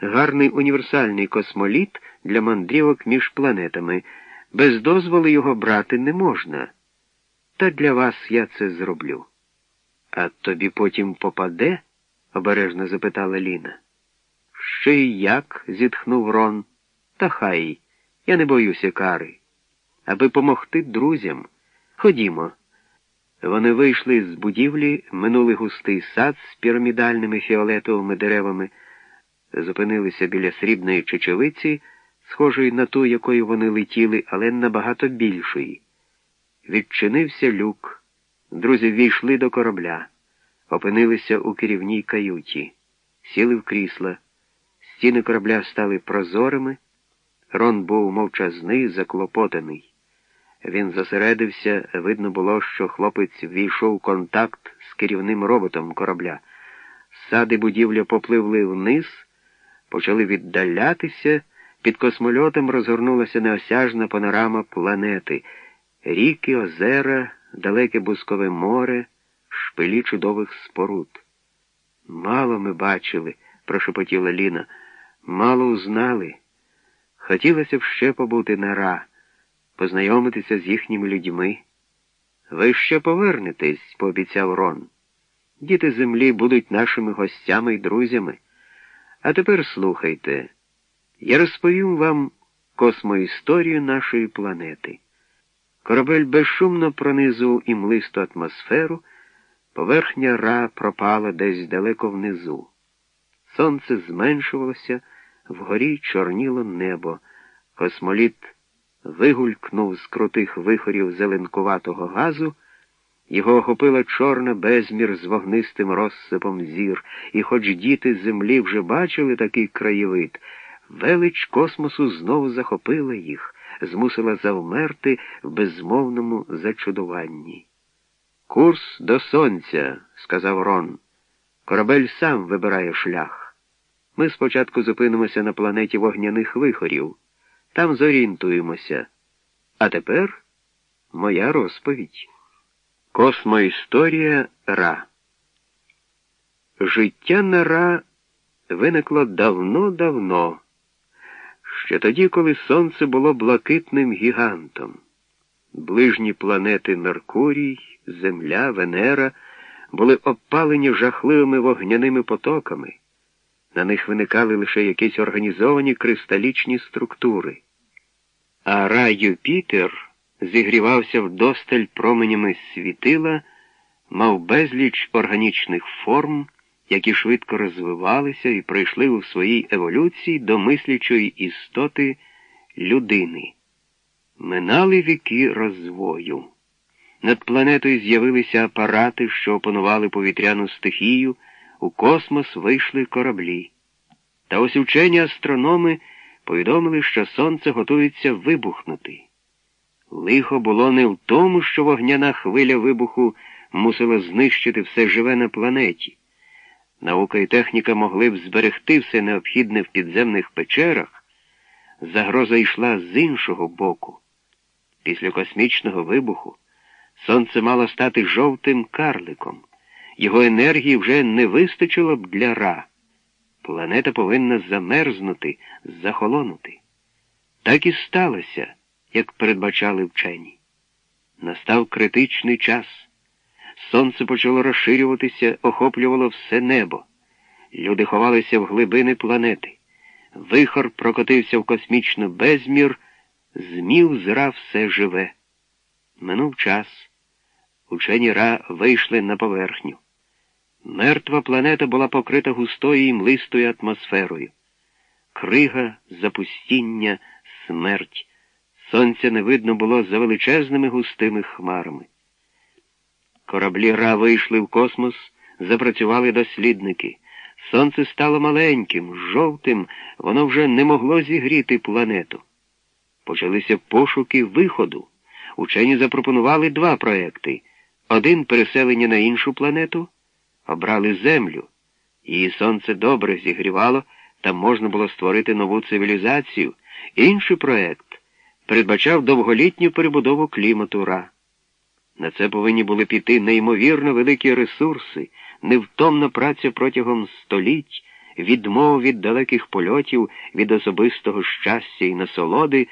гарний універсальний космоліт для мандрівок між планетами. Без дозволу його брати не можна. Та для вас я це зроблю. А тобі потім попаде? обережно запитала Ліна. Ще й як? зітхнув Рон. Та хай, я не боюся кари. Аби помогти друзям. Ходімо. Вони вийшли з будівлі, минули густий сад з пірамідальними фіолетовими деревами, зупинилися біля срібної чечевиці, схожої на ту, якою вони летіли, але набагато більшої. Відчинився люк. Друзі ввійшли до корабля, опинилися у керівній каюті, сіли в крісла. Стіни корабля стали прозорими. Рон був мовчазний, заклопотаний. Він зосередився, видно було, що хлопець ввійшов у контакт з керівним роботом корабля. Сади будівля попливли вниз, почали віддалятися, під космольотом розгорнулася неосяжна панорама планети, ріки, озера, далеке бускове море, шпилі чудових споруд. Мало ми бачили, прошепотіла Ліна, мало узнали. Хотілося б ще побути на Ра познайомитися з їхніми людьми. Ви ще повернетесь, пообіцяв Рон. Діти землі будуть нашими гостями і друзями. А тепер слухайте, я розповім вам космоісторію нашої планети. Корабель безшумно пронизував імлисту атмосферу, поверхня ра пропала десь далеко внизу. Сонце зменшувалося, вгорі чорніло небо, космоліт вигулькнув з крутих вихорів зеленкуватого газу, його охопила чорна безмір з вогнистим розсипом зір, і хоч діти землі вже бачили такий краєвид, велич космосу знову захопила їх, змусила завмерти в безмовному зачудуванні. Курс до сонця, сказав Рон. Корабель сам вибирає шлях. Ми спочатку зупинимося на планеті вогняних вихорів. Там зорієнтуємося. А тепер моя розповідь. Космоісторія Ра. Життя на Ра виникло давно-давно, ще тоді, коли Сонце було блакитним гігантом. Ближні планети Меркурій, Земля, Венера були обпалені жахливими вогняними потоками. На них виникали лише якісь організовані кристалічні структури а рай Юпітер зігрівався вдосталь променями світила, мав безліч органічних форм, які швидко розвивалися і прийшли у своїй еволюції до мислячої істоти людини. Минали віки розвою. Над планетою з'явилися апарати, що опанували повітряну стихію, у космос вийшли кораблі. Та ось учені астрономи повідомили, що сонце готується вибухнути. Лихо було не в тому, що вогняна хвиля вибуху мусила знищити все живе на планеті. Наука і техніка могли б зберегти все необхідне в підземних печерах. Загроза йшла з іншого боку. Після космічного вибуху сонце мало стати жовтим карликом. Його енергії вже не вистачило б для ра. Планета повинна замерзнути, захолонути. Так і сталося, як передбачали вчені. Настав критичний час. Сонце почало розширюватися, охоплювало все небо. Люди ховалися в глибини планети. Вихор прокотився в космічну безмір, змів зра все живе. Минув час. Учені Ра вийшли на поверхню. Мертва планета була покрита густою і млистою атмосферою. Крига, запустіння, смерть. Сонця не видно було за величезними густими хмарами. Кораблі Ра вийшли в космос, запрацювали дослідники. Сонце стало маленьким, жовтим, воно вже не могло зігріти планету. Почалися пошуки виходу. Учені запропонували два проекти: один переселення на іншу планету обрали землю. Її сонце добре зігрівало, там можна було створити нову цивілізацію. Інший проект передбачав довголітню перебудову клімату Ра. На це повинні були піти неймовірно великі ресурси, невтомна праця протягом століть, відмов від далеких польотів, від особистого щастя і насолоди,